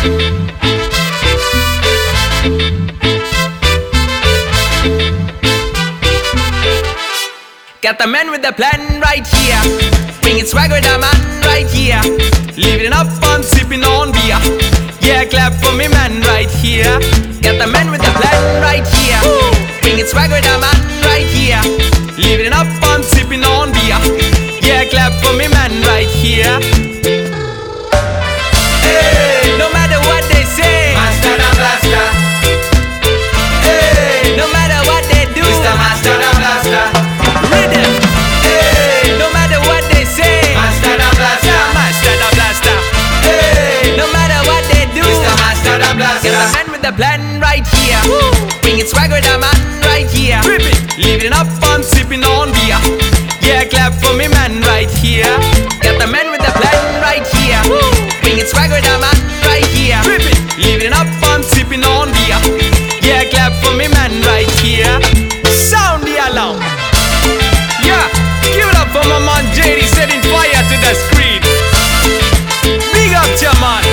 Got the man with the plan right here. Bring it swagger, the man right here. Living up on sipping on beer. Yeah, clap for me, man right here. Got the man with the plan right here. Bring it swagger, the man right here. Living up on sipping on beer. Yeah, clap for me, man right here. I'm a man with a plan right here. Bringing swagger, the man right here. Tripping, living up, I'm sipping on beer. Yeah, clap for me, man right here. Got the man with the plan right here. Bringing swagger, the man right here. Tripping, living up, I'm sipping on beer. Yeah, clap for me, man right here. Sound the alarm. Yeah, give it up for my man JD setting fire to the screen. Big up, your man.